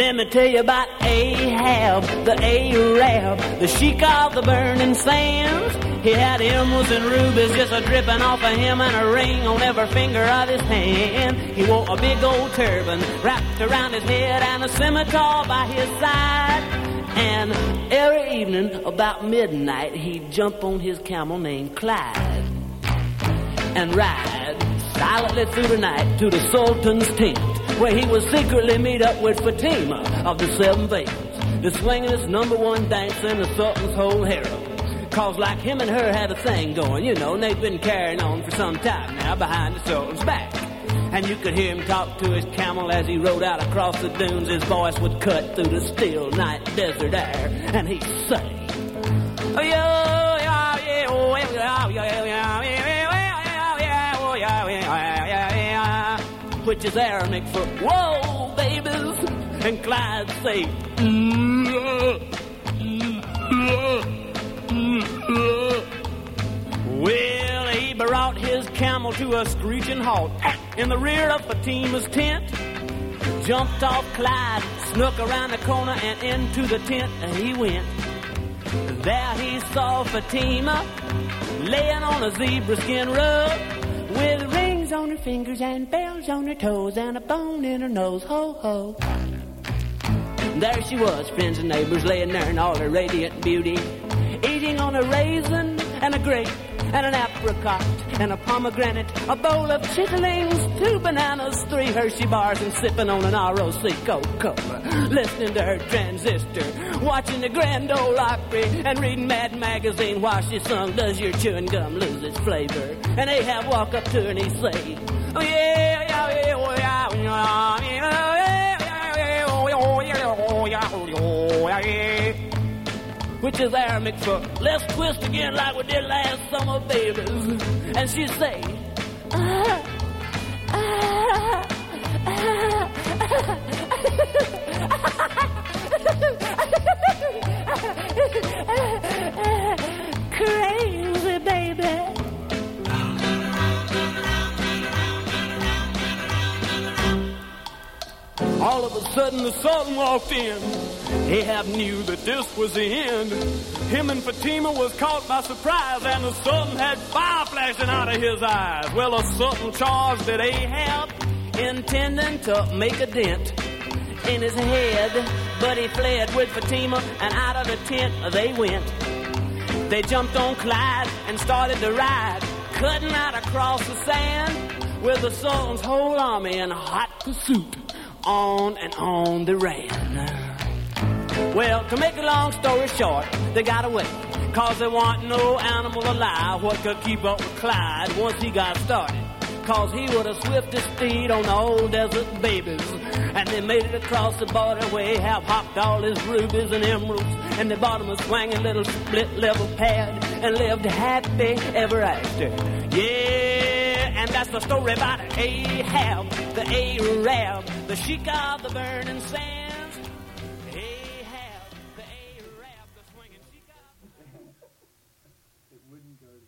Let me tell you about Ahab, the Arab, the sheik of the burning sands. He had emeralds and rubies just a dripping off of him and a ring on every finger of his hand. He wore a big old turban wrapped around his head and a scimitar by his side. And every evening about midnight he'd jump on his camel named Clyde and ride silently through the night to the Sultan's tent where he would secretly meet up with Fatima of the Seven Veils, the swingingest number one dancer in the Sultan's whole harem. Cause like him and her had a thing going, you know, and they've been carrying on for some time now behind the Sultan's back. And you could hear him talk to his camel as he rode out across the dunes. His voice would cut through the still night desert air, and he'd say, which is Aramaic for whoa, babies. And Clyde say, well, he brought his camel to a screeching halt in the rear of Fatima's tent. Jumped off Clyde, snuck around the corner and into the tent and he went. There he saw Fatima laying on a zebra skin rug with rings on her fingers and bells on her toes and a bone in her nose. Ho ho. There she was, friends and neighbors, laying there in all her radiant beauty, eating on a raisin and a grape and an apricot and a pomegranate, a bowl of chitterlings, two bananas, three Hershey bars, and sipping on an ROC Coca-Cola, listening to her transistor, watching the Grand Ole Opry, and reading Mad Magazine while she sung, Does Your Chewing Gum Lose Its Flavor? And Ahab walk up to her and he say, which is Aramaic for let's twist again like we did last summer, babies. And she say, ah, All of a sudden, the Sultan walked in. Ahab knew that this was the end. Him and Fatima was caught by surprise, and the Sultan had fire flashing out of his eyes. Well, the Sultan charged at Ahab, intending to make a dent in his head. But he fled with Fatima, and out of the tent they went. They jumped on Clyde and started to ride, cutting out across the sand with the Sultan's whole army in hot pursuit. On and on they ran. Well, to make a long story short, they got away. Cause there wasn't no animal alive what could keep up with Clyde once he got started. Cause he was the swiftest steed on the old desert babies. And they made it across the border where Ahab hopped all his rubies and emeralds. And they bought him a swinging little split level pad and lived happy ever after. Yeah, and that's the story about Ahab, the Arab, the sheik of the burning sands.